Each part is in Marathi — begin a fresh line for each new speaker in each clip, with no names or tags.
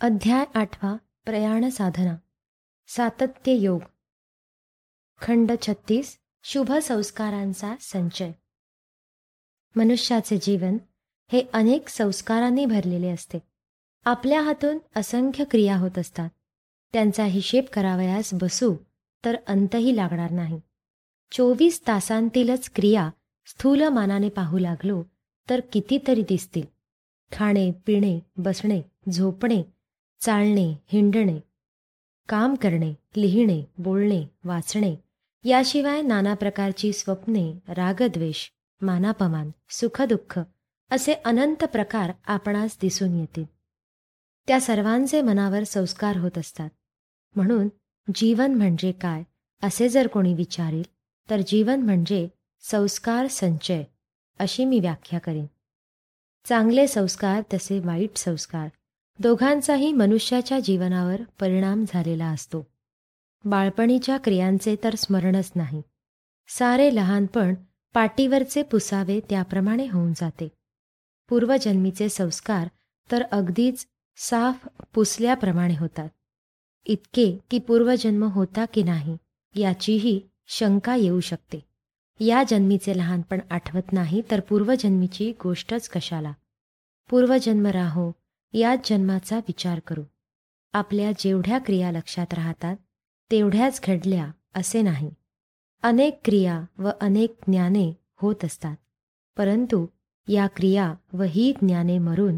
अध्याय आठवा प्रयाण साधना. सातत्य योग. खंड छत्तीस शुभ संस्कारांचा संचय. मनुष्याचे जीवन हे अनेक संस्कारांनी भरलेले असते. आपल्या हातून असंख्य क्रिया होत असतात. त्यांचा हिशेब करावयास बसू तर अंतही लागणार नाही. चोवीस तासांतीलच क्रिया स्थूल मानाने पाहू लागलो तर कितीतरी दिसतील. खाणे पिणे बसणे झोपणे चालणे हिंडणे काम करणे लिहिणे बोलणे वाचणे याशिवाय नाना प्रकारची स्वप्ने रागद्वेष मानापमान सुखदुःख असे अनंत प्रकार आपणास दिसून येतील. त्या सर्वांचे मनावर संस्कार होत असतात. म्हणून जीवन म्हणजे काय असे जर कोणी विचारील तर जीवन म्हणजे संस्कार संचय अशी मी व्याख्या करीन. चांगले संस्कार तसे वाईट संस्कार दोघांचाही मनुष्याच्या जीवनावर परिणाम झालेला असतो. बाळपणीच्या क्रियांचे तर स्मरणच नाही. सारे लहानपण पाटीवरचे पुसावे त्याप्रमाणे होऊन जाते. पूर्वजन्मीचे संस्कार तर अगदीच साफ पुसल्याप्रमाणे होतात. इतके की पूर्वजन्म होता की नाही याचीही शंका येऊ शकते. या जन्मीचे लहानपण आठवत नाही तर पूर्वजन्मीची गोष्टच कशाला? पूर्वजन्म राहो याच जन्माचा विचार करू. आपल्या जेवढ्या क्रिया लक्षात राहतात तेवढ्याच घडल्या असे नाही. अनेक क्रिया व अनेक ज्ञाने होत असतात. परंतु या क्रिया व ही ज्ञाने मरून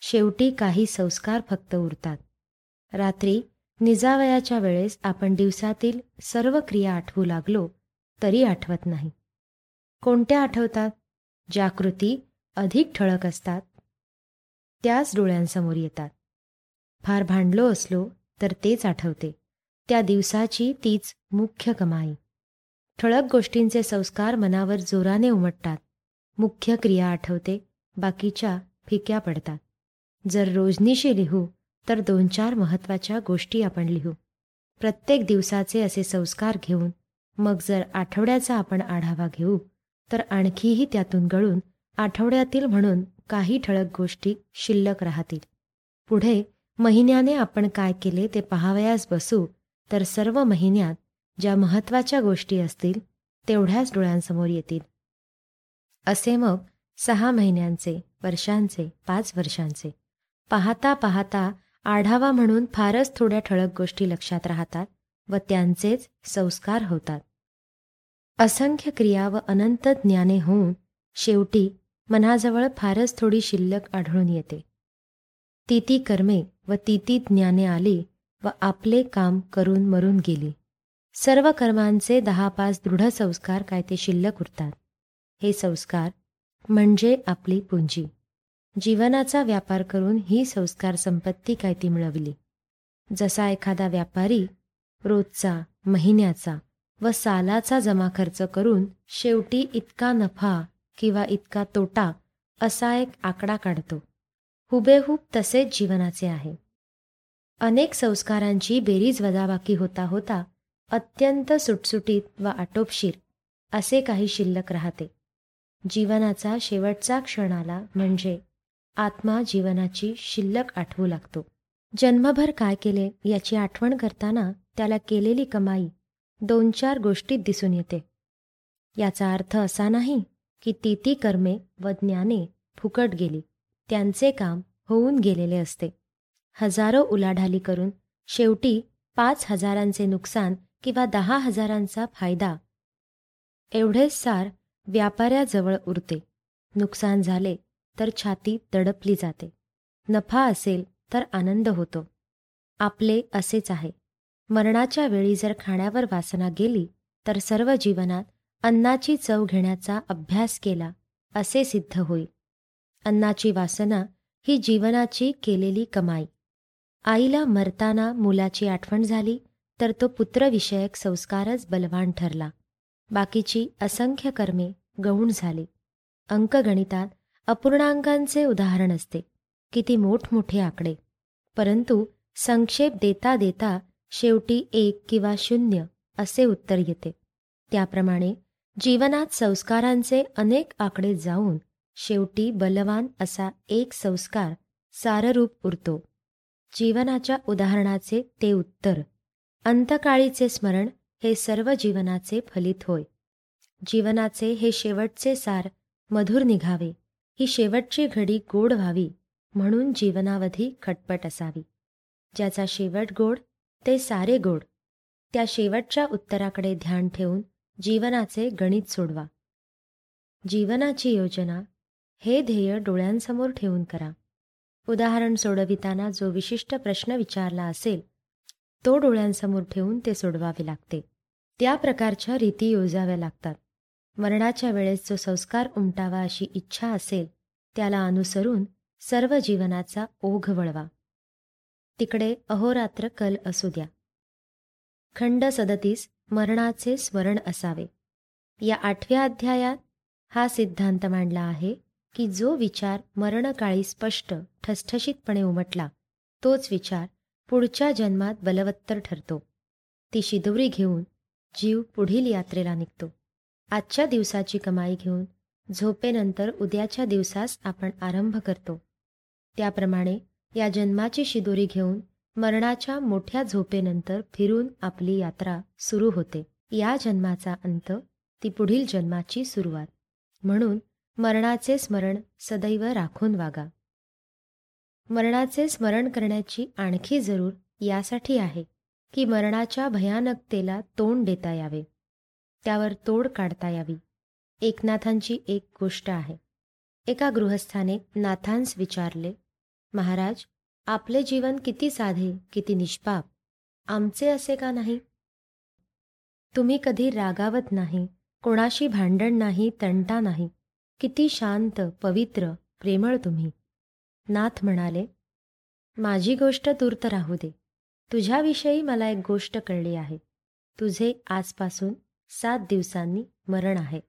शेवटी काही संस्कार फक्त उरतात. रात्री निजावयाच्या वेळेस आपण दिवसातील सर्व क्रिया आठवू लागलो तरी आठवत नाही. कोणत्या आठवतात? ज्या कृती अधिक ठळक असतात त्याच डोळ्यांसमोर येतात. फार भांडलो असलो तर तेच आठवते. त्या दिवसाची तीच मुख्य कमाई. ठळक गोष्टींचे संस्कार मनावर जोराने उमटतात. मुख्य क्रिया आठवते बाकीच्या फिक्या पडतात. जर रोजनीशी लिहू तर दोन चार महत्त्वाच्या गोष्टी आपण लिहू. प्रत्येक दिवसाचे असे संस्कार घेऊन मग जर आठवड्याचा आपण आढावा घेऊ तर आणखीही त्यातून गळून आठवड्यातील म्हणून काही ठळक गोष्टी शिल्लक राहतील. पुढे महिन्याने आपण काय केले ते पाहावयास बसू तर सर्व महिन्यात ज्या महत्त्वाच्या गोष्टी असतील तेवढ्याच डोळ्यांसमोर येतील. असे मग सहा महिन्यांचे वर्षांचे पाच वर्षांचे. पाहता पाहता आढावा म्हणून फारच थोड्या ठळक गोष्टी लक्षात राहतात व त्यांचेच संस्कार होतात. असंख्य क्रिया व अनंत ज्ञाने होऊन शेवटी मनाजवळ फारच थोडी शिल्लक आढळून येते. ती ती कर्मे व ती ती ज्ञाने आली व आपले काम करून मरून गेली. सर्व कर्मांचे दहा पाच दृढ संस्कार काय ते शिल्लक उरतात. हे संस्कार म्हणजे आपली पुंजी. जीवनाचा व्यापार करून ही संस्कार संपत्ती काय ती मिळवली. जसा एखादा व्यापारी रोजचा महिन्याचा व सालाचा जमा खर्च करून शेवटी इतका नफा किंवा इतका तोटा असा एक आकडा काढतो. हुबेहूब तसेच जीवनाचे आहे. अनेक संस्कारांची बेरीज वजाबाकी होता होता अत्यंत सुटसुटीत व आटोपशीर असे काही शिल्लक राहते. जीवनाचा शेवटचा क्षण आला म्हणजे आत्मा जीवनाची शिल्लक आठवू लागतो. जन्मभर काय केले याची आठवण करताना त्याला केलेली कमाई दोन चार गोष्टीत दिसून येते. याचा अर्थ असा नाही की ती ती कर्मे व ज्ञाने फुकट गेली. त्यांचे काम होऊन गेलेले असते. हजारो उलाढाली करून शेवटी पाच हजारांचे नुकसान किंवा दहा हजारांचा फायदा. एवढेच सार व्यापाऱ्याजवळ उरते. नुकसान झाले तर छाती दडपली जाते. नफा असेल तर आनंद होतो. आपले असेच आहे. मरणाच्या वेळी जर खाण्यावर वासना गेली तर सर्व जीवनात अन्नाची चव घेण्याचा अभ्यास केला असे सिद्ध होईल अन्नाची वासना ही जीवनाची केलेली कमाई. आईला मरताना मुलाची आठवण झाली तर तो पुत्रविषयक संस्कारच बलवान ठरला. बाकीची असंख्य कर्मे गौण झाली. अंकगणितात अपूर्णांकांचे उदाहरण असते. किती मोठमोठे आकडे. परंतु संक्षेप देता देता शेवटी एक किंवा शून्य असे उत्तर येते. त्याप्रमाणे जीवनात संस्कारांचे अनेक आकडे जाऊन शेवटी बलवान असा एक संस्कार साररूप उरतो. जीवनाच्या उदाहरणाचे ते उत्तर. अंतकाळीचे स्मरण हे सर्व जीवनाचे फलित होय. जीवनाचे हे शेवटचे सार मधुर निघावे. ही शेवटची घडी गोड व्हावी म्हणून जीवनावधी खटपट असावी. ज्याचा शेवट गोड ते सारे गोड. त्या शेवटच्या उत्तराकडे ध्यान ठेवून जीवनाचे गणित सोडवा. जीवनाची योजना हे ध्येय डोळ्यांसमोर ठेवून करा. उदाहरण सोडविताना जो विशिष्ट प्रश्न विचारला असेल तो डोळ्यांसमोर ठेवून ते सोडवावे लागते. त्या प्रकारच्या रीती योजाव्या लागतात. मरणाच्या वेळेस जो संस्कार उमटावा अशी इच्छा असेल त्याला अनुसरून सर्व जीवनाचा ओघ वळवा. तिकडे अहोरात्र कल असू द्या. खंड सदतीस मरणाचे स्मरण असावे. या आठव्या अध्यायात हा सिद्धांत मांडला आहे की जो विचार मरणकाळी स्पष्ट ठसठशीतपणे उमटला तोच विचार पुढच्या जन्मात बलवत्तर ठरतो. ती शिदोरी घेऊन जीव पुढील यात्रेला निघतो. आजच्या दिवसाची कमाई घेऊन झोपेनंतर उद्याच्या दिवसास आपण आरंभ करतो. त्याप्रमाणे या जन्माची शिदोरी घेऊन मरणाच्या मोठ्या झोपेनंतर फिरून आपली यात्रा सुरू होते. या जन्माचा अंत ती पुढील जन्माची सुरुवात. म्हणून मरणाचे स्मरण सदैव राखून वागा. मरणाचे स्मरण करण्याची आणखी जरूर यासाठी आहे की मरणाच्या भयानकतेला तोंड देता यावे. त्यावर तोड काढता यावी. एकनाथांची एक गोष्ट आहे. एका गृहस्थाने नाथांस विचारले महाराज आपले जीवन किती साधे किती निष्पाप. आमचे असे का नाही? तुम्ही कधी रागावत नाही कोणाशी भांडण नाही तंटा नाही. किती शांत पवित्र प्रेमळ तुम्ही. नाथ म्हणाले माझी गोष्ट तूर्त राहू दे. तुझ्याविषयी मला एक गोष्ट कळली आहे. तुझे आजपासून सात दिवसांनी मरण आहे.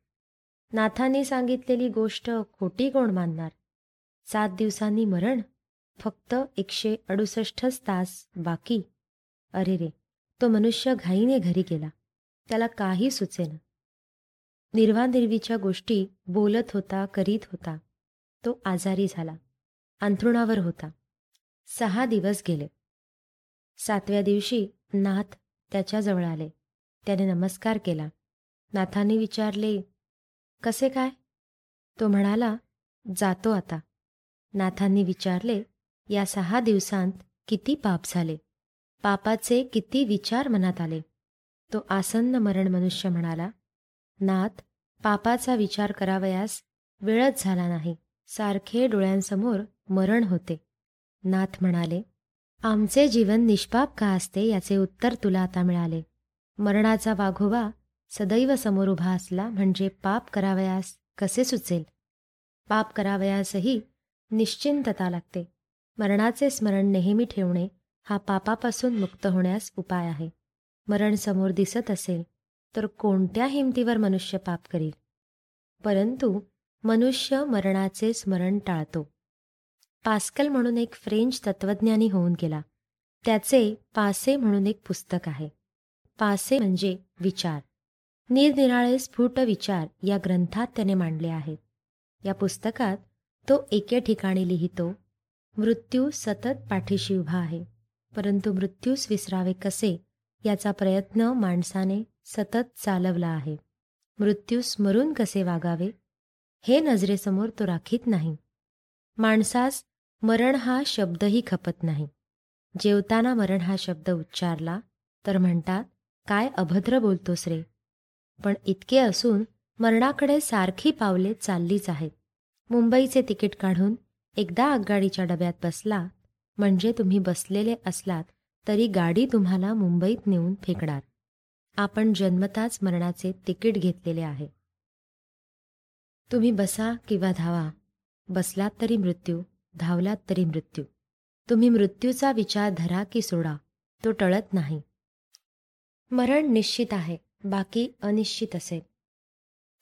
नाथांनी सांगितलेली गोष्ट खोटी कोण मानणार? सात दिवसांनी मरण? फक्त एकशे अडुसष्टच तास बाकी. अरे रे तो मनुष्य घाईने घरी गेला. त्याला काही सुचेना. निर्वानिर्वीच्या गोष्टी बोलत होता करीत होता. तो आजारी झाला. अंथरुणावर होता. सहा दिवस गेले. सातव्या दिवशी नाथ त्याच्याजवळ आले. त्याने नमस्कार केला. नाथाने विचारले कसे काय? तो म्हणाला जातो आता. नाथांनी विचारले या सहा दिवसांत किती पाप झाले. पापाचे किती विचार मनात आले. तो आसन्न मरण मनुष्य म्हणाला नाथ पापाचा विचार करावयास वेळच झाला नाही. सारखे डोळ्यांसमोर मरण होते. नाथ म्हणाले आमचे जीवन निष्पाप का असते याचे उत्तर तुला आता मिळाले. मरणाचा वाघोबा सदैव समोर उभा असला म्हणजे पाप करावयास कसे सुचेल? पाप करावयासही निश्चिंतता लागते. मरणाचे स्मरण नेहमी ठेवणे हा पापापासून मुक्त होण्यास उपाय आहे. मरण समोर दिसत असेल तर कोणत्या हिमतीवर मनुष्य पाप करील? परंतु मनुष्य मरणाचे स्मरण टाळतो. पास्कल म्हणून एक फ्रेंच तत्वज्ञानी होऊन गेला. त्याचे पासे म्हणून एक पुस्तक आहे. पासे म्हणजे विचार. निरनिराळे स्फुट विचार या ग्रंथात त्याने मांडले आहेत. या पुस्तकात तो एके ठिकाणी लिहितो मृत्यू सतत पाठीशी उभा आहे. परंतु मृत्यूस विसरावे कसे याचा प्रयत्न माणसाने सतत चालवला आहे. मृत्यू स्मरून कसे वागावे हे नजरेसमोर तो राखीत नाही. माणसास मरण हा शब्दही खपत नाही. जेवताना मरण हा शब्द उच्चारला तर म्हणतात काय अभद्र बोलतोस रे. पण इतके असून मरणाकडे सारखी पावले चाललीच आहेत. मुंबईचे तिकीट काढून एकदा आगगाडीच्या डब्यात बसला म्हणजे तुम्ही बसलेले असलात तरी गाडी तुम्हाला मुंबईत नेऊन फेकणार. आपण जन्मताच मरणाचे तिकीट घेतलेले आहे. तुम्ही बसा किंवा धावा. बसलात तरी मृत्यू धावलात तरी मृत्यू. तुम्ही मृत्यूचा विचार धरा की सोडा तो टळत नाही. मरण निश्चित आहे बाकी अनिश्चित असेल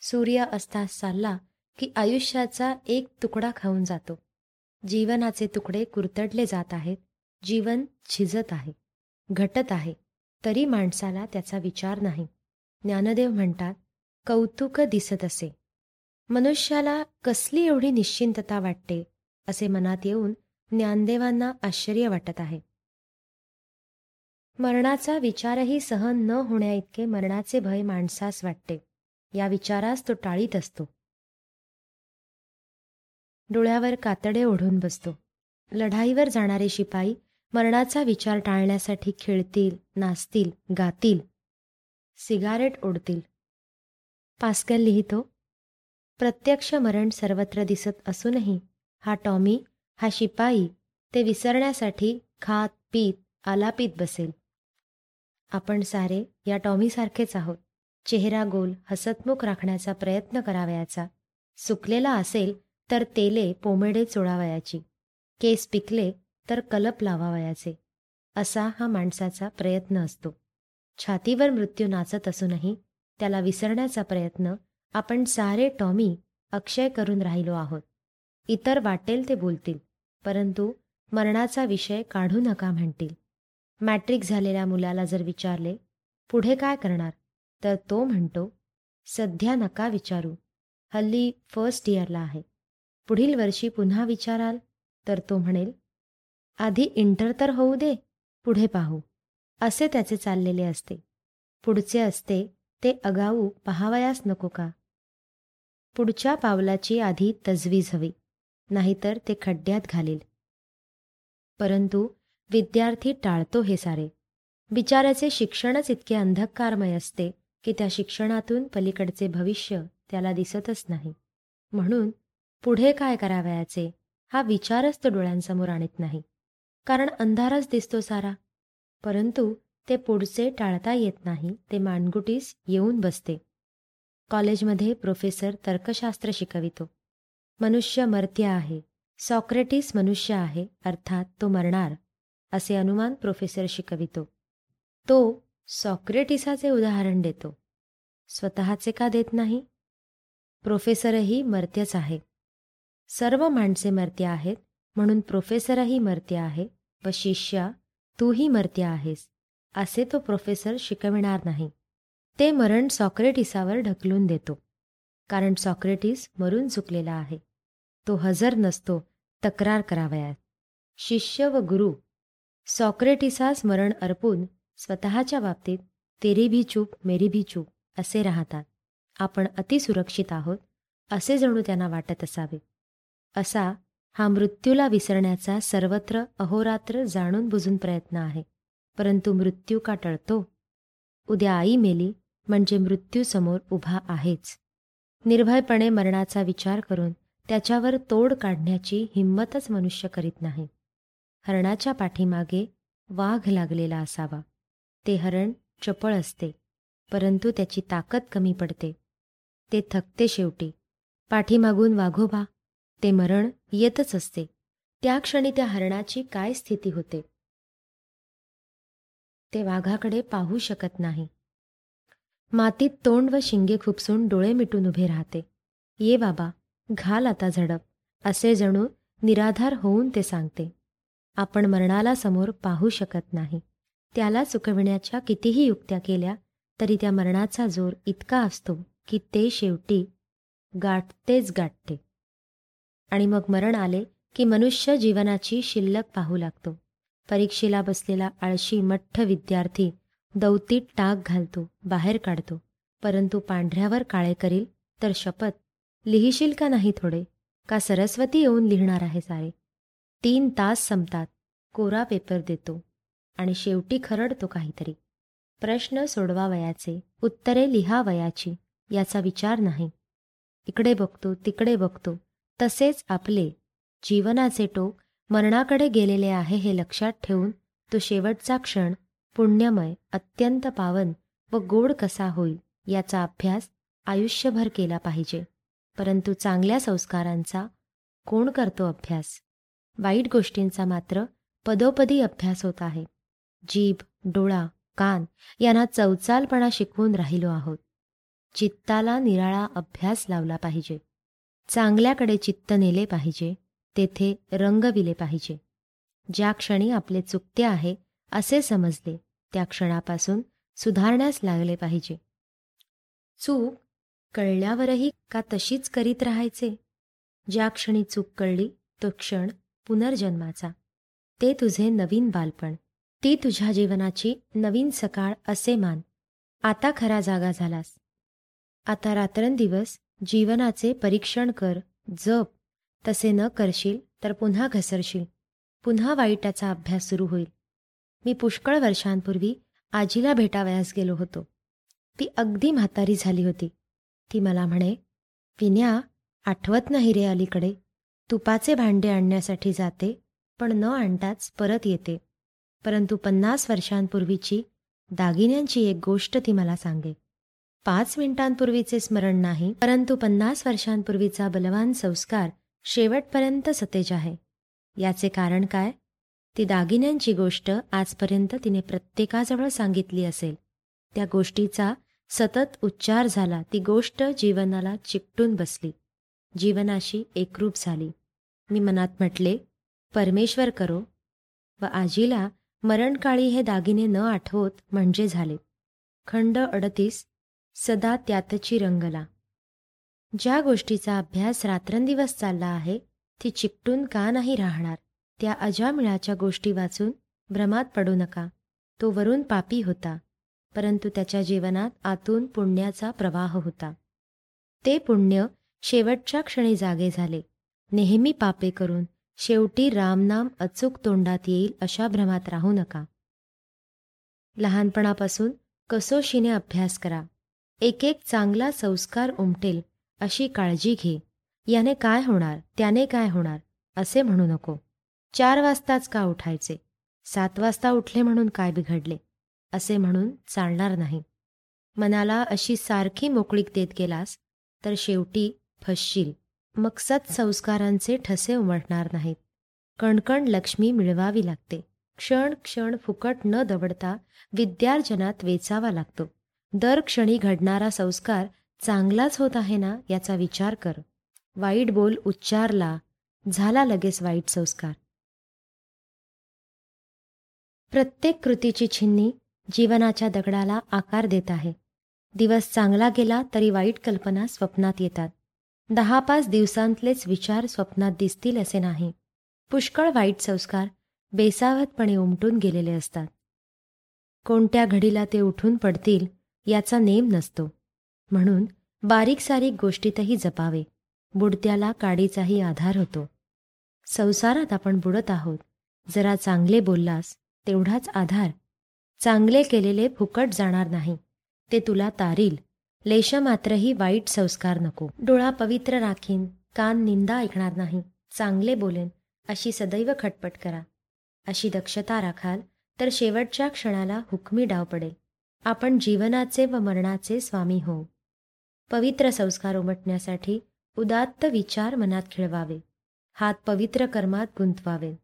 सूर्य अस्तास चालला की आयुष्याचा एक तुकडा खाऊन जातो. जीवनाचे तुकडे कुरतडले जात आहेत जीवन झिजत आहे घटत आहे तरी माणसाला त्याचा विचार नाही. ज्ञानदेव म्हणतात कौतुक दिसत असे. मनुष्याला कसली एवढी निश्चिंतता वाटते? असे मनात येऊन ज्ञानदेवांना आश्चर्य वाटत आहे. मरणाचा विचारही सहन न होण्याइतके मरणाचे भय माणसास वाटते. या विचारास तो टाळीत असतो. डोळ्यावर कातडे ओढून बसतो. लढाईवर जाणारे शिपाई मरणाचा विचार टाळण्यासाठी खेळतील नाचतील गातील. सिगारेट ओढतील. पास्कल लिहितो प्रत्यक्ष मरण सर्वत्र दिसत असूनही हा टॉमी हा शिपाई ते विसरण्यासाठी खात पीत आलापीत बसेल. आपण सारे या टॉमीसारखेच आहोत. चेहरा गोल हसतमुख राखण्याचा प्रयत्न करावयाचा. सुकलेला असेल तर तेले पोमेडे चोळावयाची. केस पिकले तर कलप लावावयाचे. असा हा माणसाचा प्रयत्न असतो. छातीवर मृत्यू नाचत असूनही त्याला विसरण्याचा प्रयत्न आपण सारे टॉमी अक्षय करून राहिलो आहोत. इतर वाटेल ते बोलतील परंतु मरणाचा विषय काढू नका म्हणतील. मॅट्रिक झालेल्या मुलाला जर विचारले पुढे काय करणार? तर तो म्हणतो सध्या नका विचारू. हल्ली फर्स्ट इयरला आहे. पुढील वर्षी पुन्हा विचाराल तर तो म्हणेल आधी इंटर तर होऊ दे पुढे पाहू. असे त्याचे चाललेले असते. पुढचे असते ते अगाऊ पहावयास नको का? पुढच्या पावलाची आधी तजवीज हवी नाहीतर ते खड्ड्यात घालील. परंतु विद्यार्थी टाळतो हे सारे. विचाराचे शिक्षणच इतके अंधकारमय असते की त्या शिक्षणातून पलीकडचे भविष्य त्याला दिसतच नाही. म्हणून पुढे काय करावयाचे? हा विचारच तो डोळ्यांसमोर आणत नाही. कारण अंधारच दिसतो सारा. परंतु ते पुढचे टाळता येत नाही ते मानगुटीस येऊन बसते. कॉलेजमध्ये प्रोफेसर तर्कशास्त्र शिकवितो. मनुष्य मर्त्य आहे. सॉक्रेटिस मनुष्य आहे अर्थात तो मरणार असे अनुमान प्रोफेसर शिकवितो. तो सॉक्रेटिसाचे उदाहरण देतो. स्वतःचे का देत नाही? प्रोफेसरही मर्त्यच आहे. सर्व माणसे मर्त्य आहेत म्हणून प्रोफेसरही मर्त्य आहे व शिष्या तूही मर्त्य आहेस असे तो प्रोफेसर शिकविणार नाही. ते मरण सॉक्रेटिसावर ढकलून देतो. कारण सॉक्रेटिस मरून चुकलेला आहे. तो हजर नसतो तक्रार करावयात शिष्य व गुरु सॉक्रेटिसास मरण अर्पून स्वतःच्या बाबतीत तेरी भी चूक मेरी भी चूक असे राहतात. आपण अतिसुरक्षित आहोत असे जणू त्यांना वाटत असावे. असा हा मृत्यूला विसरण्याचा सर्वत्र अहोरात्र जाणून बुजून प्रयत्न आहे. परंतु मृत्यू का टळतो? उद्या आई मेली म्हणजे मृत्यूसमोर उभा आहेच. निर्भयपणे मरणाचा विचार करून त्याच्यावर तोड काढण्याची हिंमतच मनुष्य करीत नाही. हरणाच्या पाठीमागे वाघ लागलेला असावा. ते हरण चपळ असते परंतु त्याची ताकद कमी पडते. ते थकते शेवटी. पाठीमागून वाघोबा ते मरण येतच असते. त्या क्षणी त्या हरणाची काय स्थिती होते? ते वाघाकडे पाहू शकत नाही. मातीत तोंड व शिंगे खुपसून डोळे मिटून उभे राहते. ये बाबा घाल आता झडप असे जणू निराधार होऊन ते सांगते. आपण मरणाला समोर पाहू शकत नाही. त्याला चुकविण्याच्या कितीही युक्त्या केल्या तरी त्या मरणाचा जोर इतका असतो की ते शेवटी गाठतेच गाठते. आणि मग मरण आले की मनुष्य जीवनाची शिल्लक पाहू लागतो. परीक्षेला बसलेला आळशी मठ्ठ विद्यार्थी दौतीत टाक घालतो बाहेर काढतो. परंतु पांढऱ्यावर काळे करील तर शपथ लिहिशील का नाही थोडे? का सरस्वती येऊन लिहिणार आहे सारे? तीन तास संपतात कोरा पेपर देतो आणि शेवटी खरडतो काहीतरी. प्रश्न सोडवावयाचे उत्तरे लिहावयाची याचा विचार नाही. इकडे बघतो तिकडे बघतो तसेच आपले जीवनाचे टोक मरणाकडे गेलेले आहे हे लक्षात ठेवून तो शेवटचा क्षण पुण्यमय अत्यंत पावन व गोड कसा होईल याचा अभ्यास आयुष्यभर केला पाहिजे. परंतु चांगल्या संस्कारांचा कोण करतो अभ्यास? वाईट गोष्टींचा मात्र पदोपदी अभ्यास होत आहे. जीभ डोळा कान यांना चौचालपणा शिकवून राहिलो आहोत. चित्ताला निराळा अभ्यास लावला पाहिजे. चांगल्याकडे चित्त नेले पाहिजे तेथे रंगविले पाहिजे. ज्या क्षणी आपले चुकते आहे असे समजले त्या क्षणापासून सुधारण्यास लागले पाहिजे. चूक कळल्यावरही का तशीच करीत राहायचे? ज्या क्षणी चूक कळली तो क्षण पुनर्जन्माचा. ते तुझे नवीन बालपण. ती तुझ्या जीवनाची नवीन सकाळ असे मान. आता खरा जागा झालास. आता रात्रंदिवस जीवनाचे परीक्षण कर जप. तसे न करशील तर पुन्हा घसरशील. पुन्हा वाईटाचा अभ्यास सुरू होईल. मी पुष्कळ वर्षांपूर्वी आजीला भेटावयास गेलो होतो. ती अगदी म्हातारी झाली होती. ती मला म्हणे विन्या आठवत नाही रे अलीकडे. तुपाचे भांडे आणण्यासाठी जाते पण न आणताच परत येते. परंतु पन्नास वर्षांपूर्वीची दागिन्यांची एक गोष्ट ती मला सांगे. पाच मिनिटांपूर्वीचे स्मरण नाही परंतु पन्नास वर्षांपूर्वीचा बलवान संस्कार शेवटपर्यंत सतेज आहे. याचे कारण काय? ती दागिन्यांची गोष्ट आजपर्यंत तिने प्रत्येकाजवळ सांगितली असेल. त्या गोष्टीचा सतत उच्चार झाला ती गोष्ट जीवनाला चिकटून बसली. जीवनाशी एकरूप झाली. मी मनात म्हटले परमेश्वर करो. व आजीला मरणकाळी हे दागिने न आठवत म्हणजे झाले. खंड अडतीस सदा त्यातची रंगला. ज्या गोष्टीचा अभ्यास रात्रंदिवस चालला आहे ती चिकटून का नाही राहणार? त्या अजामिळाच्या गोष्टी वाचून भ्रमात पडू नका. तो वरून पापी होता. परंतु त्याच्या जीवनात आतून पुण्याचा प्रवाह होता. ते पुण्य शेवटच्या क्षणी जागे झाले. नेहमी पापे करून शेवटी रामनाम अचूक तोंडात येईल अशा भ्रमात राहू नका. लहानपणापासून कसोशीने अभ्यास करा. एक एक चांगला संस्कार उमटेल अशी काळजी घे. याने काय होणार त्याने काय होणार असे म्हणू नको. चार वाजताच का उठायचे? सात वाजता उठले म्हणून काय बिघडले? असे म्हणून चालणार नाही. मनाला अशी सारखी मोकळीक देत गेलास तर शेवटी फसशील. मग सत्संस्कारांचे ठसे उमटणार नाहीत. कणकण लक्ष्मी मिळवावी लागते. क्षण क्षण फुकट न दवडता विद्यार्जनात वेचावा लागतो. दर क्षणी घडणारा संस्कार चांगलाच होत आहे ना याचा विचार कर. वाईट बोल उच्चारला झाला लगेच वाईट संस्कार. प्रत्येक कृतीची छिन्नी जीवनाच्या दगडाला आकार देत आहे. दिवस चांगला गेला तरी वाईट कल्पना स्वप्नात येतात. दहा पाच दिवसांतलेच विचार स्वप्नात दिसतील असे नाही. पुष्कळ वाईट संस्कार बेसावतपणे उमटून गेलेले असतात. कोणत्या घडीला ते उठून पडतील याचा नेम नसतो. म्हणून बारीक सारीक गोष्टीतही जपावे. बुडत्याला काडीचाही आधार होतो. संसारात आपण बुडत आहोत. जरा चांगले बोललास तेवढाच आधार. चांगले केलेले फुकट जाणार नाही. ते तुला तारील. लेश मात्रही वाईट संस्कार नको. डोळा पवित्र राखीन. कान निंदा ऐकणार नाही. चांगले बोलेन. अशी सदैव खटपट करा. अशी दक्षता राखाल तर शेवटच्या क्षणाला हुकमी डाव पडेल. आपण जीवनाचे व मरणाचे स्वामी होऊ पवित्र संस्कार उमटण्यासाठी उदात्त विचार मनात खिळवावे. हात पवित्र कर्मात गुंतवावे.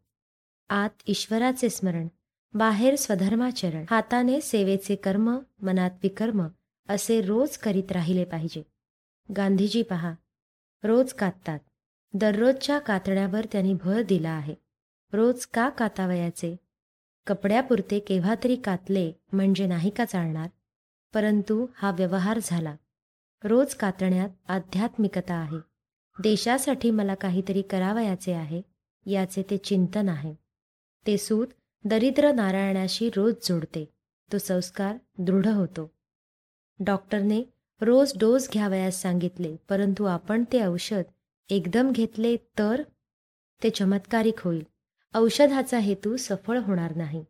आत ईश्वराचे स्मरण बाहेर स्वधर्माचरण. हाताने सेवेचे कर्म मनात विकर्म असे रोज करीत राहिले पाहिजे. गांधीजी पहा रोज काततात. दररोजच्या कातण्यावर त्यांनी भर दिला आहे. रोज का कातावयाचे? कपड्यापुरते केव्हा तरी कातले म्हणजे नाही का चालणार? परंतु हा व्यवहार झाला. रोज कातण्यात आध्यात्मिकता आहे. देशासाठी मला काहीतरी करावयाचे आहे याचे ते चिंतन आहे. ते सूत दरिद्र नारायणाशी रोज जोडते. तो संस्कार दृढ होतो. डॉक्टरने रोज डोस घ्यावयास सांगितले परंतु आपण ते औषध एकदम घेतले तर? ते चमत्कारिक होईल. औषधाचा हेतू सफळ होणार नाही.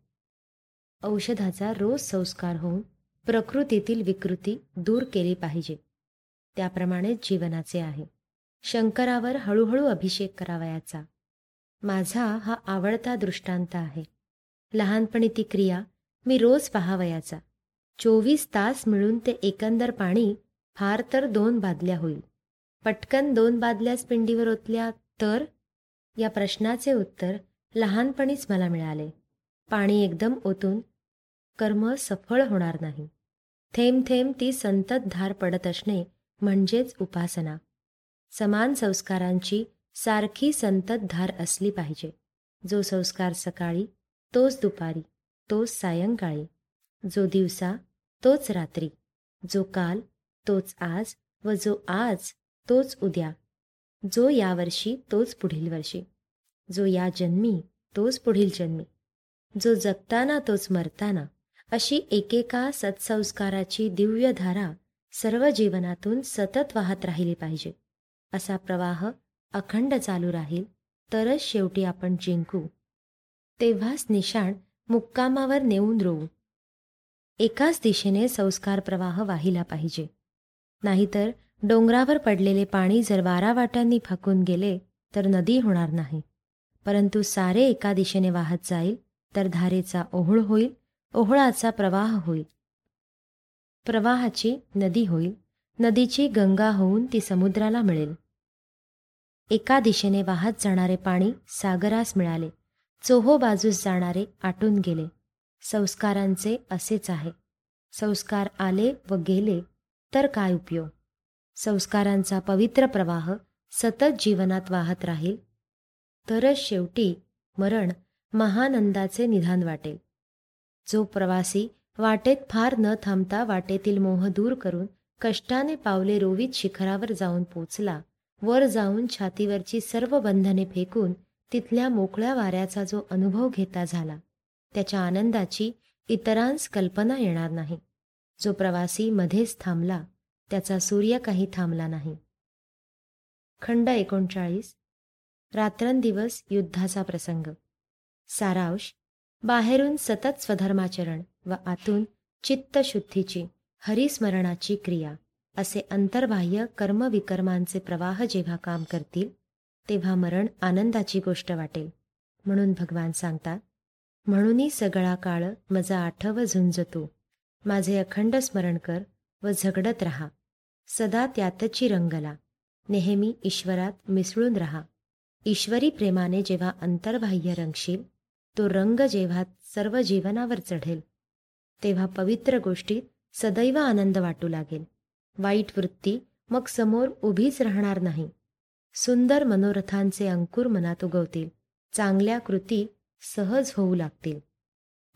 औषधाचा रोज संस्कार होऊन प्रकृतीतील विकृती दूर केली पाहिजे. त्याप्रमाणेच जीवनाचे आहे. शंकरावर हळूहळू अभिषेक करावयाचा. माझा हा आवडता दृष्टांत आहे. लहानपणी ती क्रिया मी रोज पाहावयाचा. चोवीस तास मिळून ते एकंदर पाणी फार तर दोन बादल्या होईल. पटकन दोन बादल्याच पिंडीवर ओतल्या तर? या प्रश्नाचे उत्तर लहानपणीच मला मिळाले. पाणी एकदम ओतून कर्म सफळ होणार नाही. थेंब थेंब ती संतत धार पडत असणे म्हणजेच उपासना. समान संस्कारांची सारखी संतत धार असली पाहिजे. जो संस्कार सकाळी तोच दुपारी तोच सायंकाळी. जो दिवसा तोच रात्री. जो काल तोच आज व जो आज तोच उद्या. जो यावर्षी तोच पुढील वर्षी. जो या जन्मी तोच पुढील जन्मी. जो जगताना तोच मरताना अशी एकेका सत्संस्काराची दिव्य धारा सर्व जीवनातून सतत वाहत राहिली पाहिजे. असा प्रवाह अखंड चालू राहील तरच शेवटी आपण जिंकू. तेव्हाच निशाण मुक्कामावर नेऊन रोवू. एकाच दिशेने संस्कार प्रवाह वाहिला पाहिजे. नाहीतर डोंगरावर पडलेले पाणी जर वारावाट्यांनी फाकून गेले तर नदी होणार नाही. परंतु सारे एका दिशेने वाहत जाईल तर धारेचा ओहळ होईल ओहळाचा प्रवाह होईल. प्रवाहाची नदी होईल नदीची गंगा होऊन ती समुद्राला मिळेल. एका दिशेने वाहत जाणारे पाणी सागरास मिळाले चोहो बाजूस जाणारे आटून गेले. संस्कारांचे असेच आहे. संस्कार आले व गेले तर काय उपयोग? संस्कारांचा पवित्र प्रवाह सतत जीवनात वाहत राहील तरच शेवटी मरण महानंदाचे निधान वाटेल. जो प्रवासी वाटेत फार न थांबता वाटेतील मोह दूर करून कष्टाने पावले रोवीत शिखरावर जाऊन पोचला. वर जाऊन छातीवरची सर्व बंधने फेकून तिथल्या मोकळ्या वाऱ्याचा जो अनुभव घेता झाला त्याच्या आनंदाची इतरांस कल्पना येणार नाही. जो प्रवासी मध्येच थांबला त्याचा सूर्य काही थांबला नाही. खंड एकोणचाळीस रात्रंदिवस युद्धाचा प्रसंग. सारांश बाहेरून सतत स्वधर्माचरण व आतून चित्तशुद्धीची हरिस्मरणाची क्रिया असे अंतर्बाह्य कर्मविकर्मांचे प्रवाह जेव्हा काम करतील तेव्हा मरण आनंदाची गोष्ट वाटेल. म्हणून भगवान सांगतात म्हणूनही सगळा काळ मजा आठव झुंज तू माझे अखंड स्मरण कर व झगडत रहा. सदा त्यातची रंगला. नेहमी ईश्वरात मिसळून रहा. ईश्वरी प्रेमाने जेव्हा अंतर्बाह्य रंगशील तो रंग जेव्हा सर्व जीवनावर चढेल तेव्हा पवित्र गोष्टीत सदैव आनंद वाटू लागेल. वाईट वृत्ती मग समोर उभीच राहणार नाही. सुंदर मनोरथांचे अंकुर मनात उगवतील. चांगल्या कृती सहज होऊ लागतील.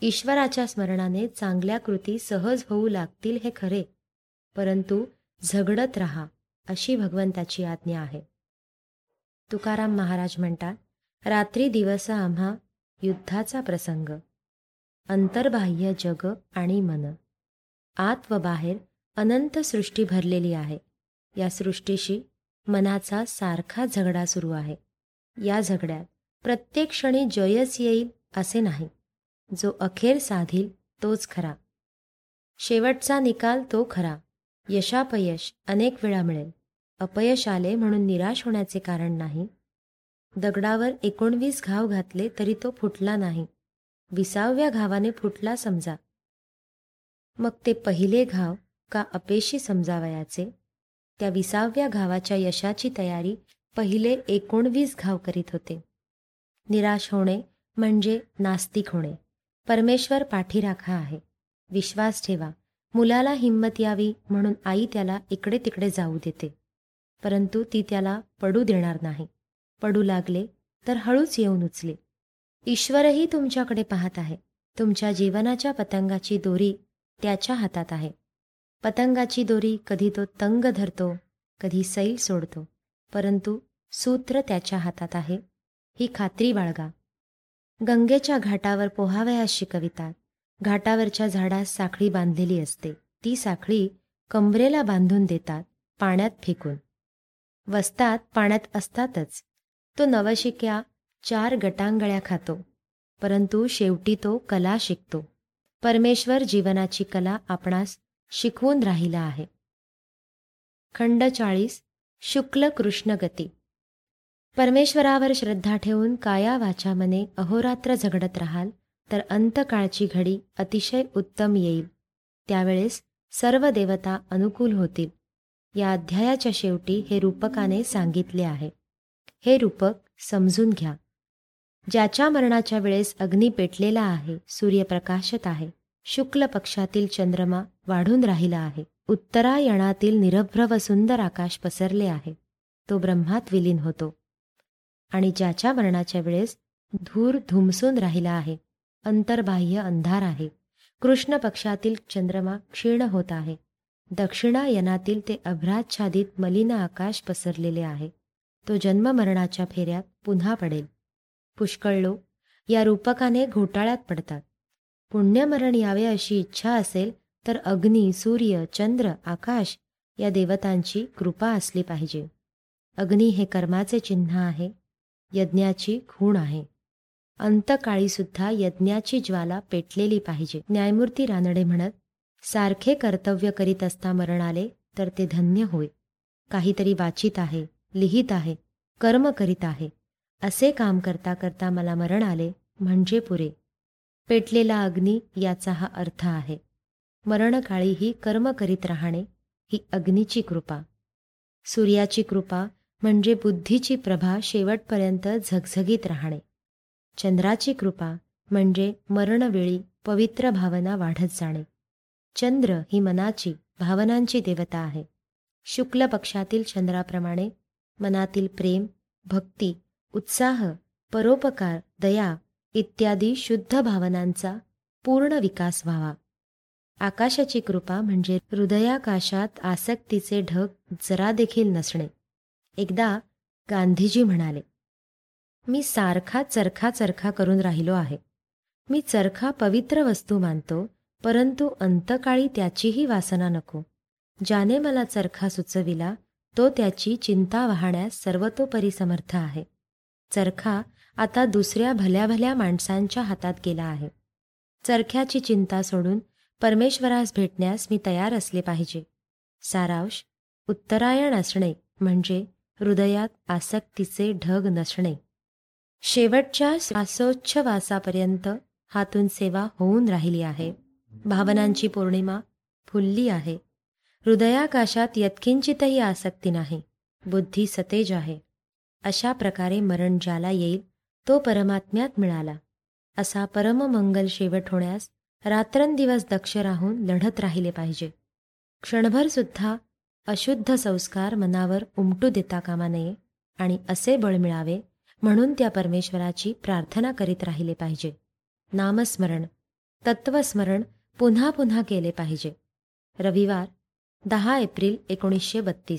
ईश्वराच्या स्मरणाने चांगल्या कृती सहज होऊ लागतील हे खरे परंतु झगडत रहा अशी भगवंताची आज्ञा आहे. तुकाराम महाराज म्हणतात रात्री दिवस आम्हा युद्धाचा प्रसंग अंतर्बाह्य जग आणि मन आत व बाहेर अनंत सृष्टी भरलेली आहे. या सृष्टीशी मनाचा सारखा झगडा सुरू आहे. या झगड्यात प्रत्येक क्षणी जयच येईल असे नाही. जो अखेर साधील तोच खरा. शेवटचा निकाल तो खरा. यशापयश अनेक वेळा मिळेल. अपयश आले म्हणून निराश होण्याचे कारण नाही. दगडावर एकोणवीस घाव घातले तरी तो फुटला नाही. विसाव्या घावाने फुटला समजा. मग ते पहिले घाव का अपेशी समजावयाचे? त्या विसाव्या घावाच्या यशाची तयारी पहिले एकोणवीस घाव करीत होते. निराश होणे म्हणजे नास्तिक होणे. परमेश्वर पाठीराखा आहे. विश्वास ठेवा. मुलाला हिंमत यावी म्हणून आई त्याला इकडे तिकडे जाऊ देते. परंतु ती त्याला पडू देणार नाही. पडू लागले तर हळूच येऊन उचले. ईश्वरही तुमच्याकडे पाहत आहे. तुमच्या जीवनाच्या पतंगाची दोरी त्याच्या हातात आहे. पतंगाची दोरी कधी तो तंग धरतो कधी सैल सोडतो परंतु सूत्र त्याच्या हातात आहे. ही खात्री बाळगा. गंगेच्या घाटावर पोहावयास शिकवितात घाटावरच्या झाडास साखळी बांधलेली असते. ती साखळी कंबरेला बांधून देतात पाण्यात फेकून. वस्तात पाण्यात असतातच. तो नवशिक्या चार गटांगळ्या खातो. परंतु शेवटी तो कला शिकतो. परमेश्वर जीवनाची कला आपणास शिकवून राहिला आहे. खंड चाळीस. शुक्ल कृष्ण गती. परमेश्वरावर श्रद्धा ठेवून काया वाचा मने अहोरात्र झगडत राहाल तर अंतकाळची घडी अतिशय उत्तम येईल. त्यावेळेस सर्व देवता अनुकूल होतील. या अध्यायाच्या शेवटी हे रूपकाने सांगितले आहे. हे रूपक समजून घ्या. ज्याच्या मरणाच्या वेळेस अग्नी पेटलेला आहे सूर्यप्रकाशत आहे शुक्ल पक्षातील चंद्रमा वाढून राहिला आहे उत्तरायणातील निरभ्र व सुंदर आकाश पसरले आहे तो ब्रह्मात विलीन होतो. आणि ज्याच्या मरणाच्या वेळेस धूर धुमसून राहिला आहे अंतर्बाह्य अंधार आहे कृष्ण पक्षातील चंद्रमा क्षीण होत आहे दक्षिणायनातील ते अभ्राच्छादित मलिन आकाश पसरलेले आहे. तो जन्ममरणाच्या फेऱ्यात पुन्हा पडेल. पुष्कळ लोक या रूपकाने घोटाळ्यात पडतात. पुण्यमरण यावे अशी इच्छा असेल तर अग्नी सूर्य चंद्र आकाश या देवतांची कृपा असली पाहिजे. अग्नी हे कर्माचे चिन्ह आहे यज्ञाची खूण आहे. अंतकाळी सुद्धा यज्ञाची ज्वाला पेटलेली पाहिजे. न्यायमूर्ती रानडे म्हणत सारखे कर्तव्य करीत असता मरण आले तर ते धन्य होय. काहीतरी वाचित आहे लिहित आहे कर्म करीत आहे. असे काम करता करता मला मरण आले म्हणजे पुरे. पेटलेला अग्नी याचा हा अर्थ आहे. मरणकाळीही कर्म करीत राहणे ही अग्नीची कृपा. सूर्याची कृपा म्हणजे बुद्धीची प्रभा शेवटपर्यंत झगझगीत राहणे. चंद्राची कृपा म्हणजे मरणवेळी पवित्र भावना वाढत जाणे. चंद्र ही मनाची भावनांची देवता आहे. शुक्ल पक्षातील चंद्राप्रमाणे मनातील प्रेम भक्ती उत्साह परोपकार दया इत्यादी शुद्ध भावनांचा पूर्ण विकास व्हावा. आकाशाची कृपा म्हणजे हृदयाकाशात आसक्तीचे ढग जरा देखील नसणे. एकदा गांधीजी म्हणाले मी सारखा चरखा चरखा करून राहिलो आहे. मी चरखा पवित्र वस्तू मानतो परंतु अंतकाळी त्याचीही वासना नको. ज्याने मला चरखा सुचविला तो त्याची चिंता वाहण्यास सर्वतोपरी समर्थ आहे. चरखा आता दुसऱ्या भल्या भल्या माणसांच्या हातात गेला आहे. चरख्याची चिंता सोडून परमेश्वरास भेटण्यास मी तयार असले पाहिजे. सारांश उत्तरायण असणे म्हणजे हृदयात आसक्तीचे ढग नसणे. शेवटच्या श्वासोच्छवासापर्यंत हातून सेवा होऊन राहिली आहे. भावनांची पौर्णिमा फुलली आहे. हृदयाकाशात यत्किंचितही आसक्ती नाही. बुद्धी सतेज आहे. अशा प्रकारे मरण ज्याला येईल तो परमात्म्यात मिळाला. असा परममंगल शेवट होण्यास रात्रंदिवस दक्ष राहून लढत राहिले पाहिजे. क्षणभर सुद्धा अशुद्ध संस्कार मनावर उमटू देता कामा नये आणि असे बळ मिळावे म्हणून त्या परमेश्वराची प्रार्थना करीत राहिले पाहिजे. नामस्मरण तत्वस्मरण पुन्हा पुन्हा केले पाहिजे. रविवार दहा एप्रिल एकोणीसशे बत्तीस.